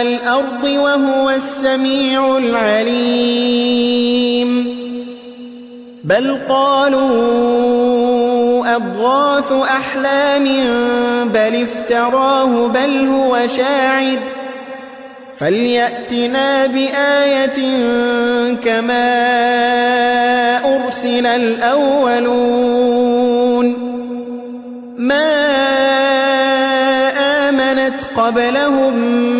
والأرض وهو السميع العليم. بل قالوا أضغاث أحلام بل افتراه بل هو شاعر. فليأتنا بآية كما أرسل الأولون. ما آمنت قبلهم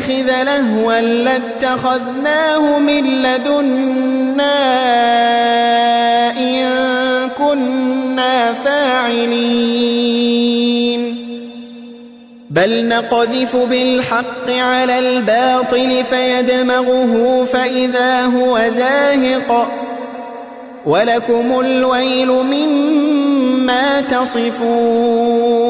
نتخذ لهوا لاتخذناه من لدنا إن كنا فاعلين. بل نقذف بالحق على الباطل فيدمغه فإذا هو زاهق. ولكم الويل مما تصفون.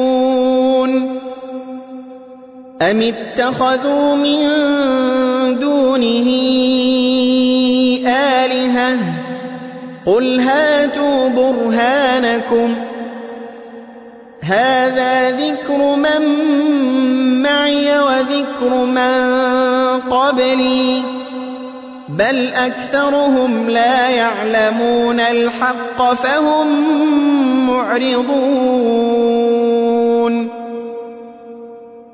أم اتخذوا من دونه آلهة قل هاتوا برهانكم هذا ذكر من معي وذكر من قبلي بل أكثرهم لا يعلمون الحق فهم معرضون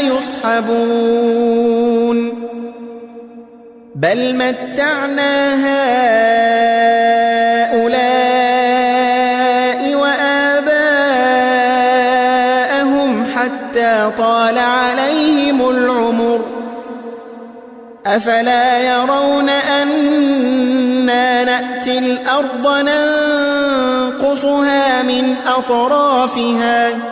يصحبون بل متعنا هؤلاء وآباءهم حتى طال عليهم العمر. أفلا يرون أنا نأتي الأرض ننقصها من أطرافها؟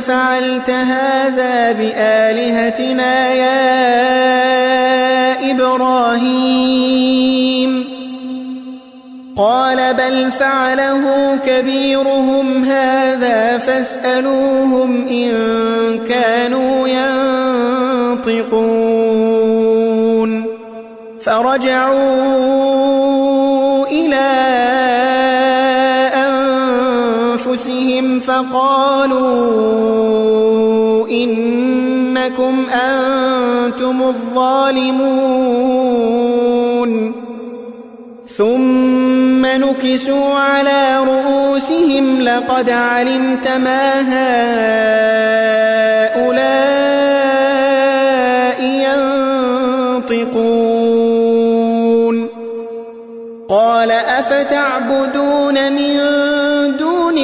فعلت هذا بآلهتنا يا إبراهيم. قال بل فعله كبيرهم هذا فاسألوهم إن كانوا ينطقون. فرجعوا إلى فقالوا إنكم أنتم الظالمون. ثم نكسوا على رؤوسهم لقد علمت ما هؤلاء ينطقون. قال أفتعبدون من دون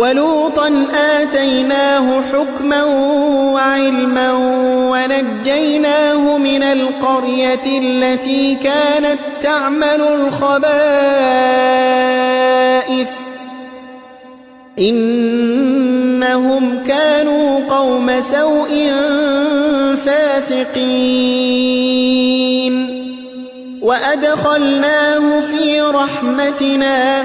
ولوطا آتيناه حكما وعلما ونجيناه من القرية التي كانت تعمل الخبائث. إنهم كانوا قوم سوء فاسقين. وأدخلناه في رحمتنا.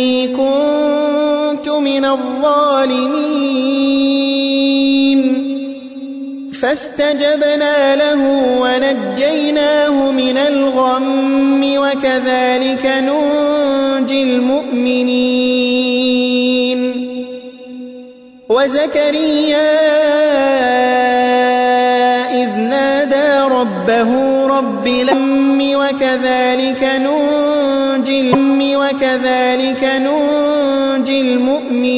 إني كنت من الظالمين. فاستجبنا له ونجيناه من الغم وكذلك ننجي المؤمنين. وزكريا إذ نادى ربه رب لم وكذلك ننجي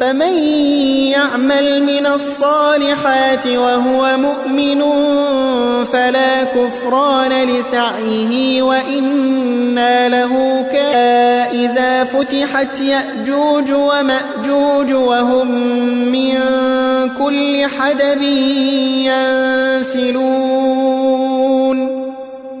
فمن يعمل من الصالحات وهو مؤمن فلا كفران لسعيه وإنا له إذا فتحت يأجوج ومأجوج وهم من كل حدب ينسلون.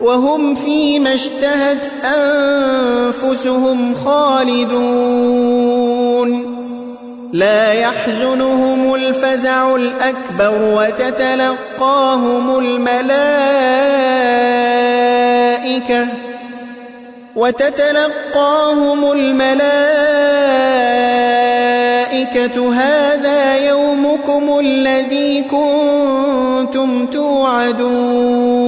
وهم فيما اشتهت أنفسهم خالدون. لا يحزنهم الفزع الأكبر وتتلقاهم الملائكة وتتلقاهم الملائكة. هذا يومكم الذي كنتم توعدون.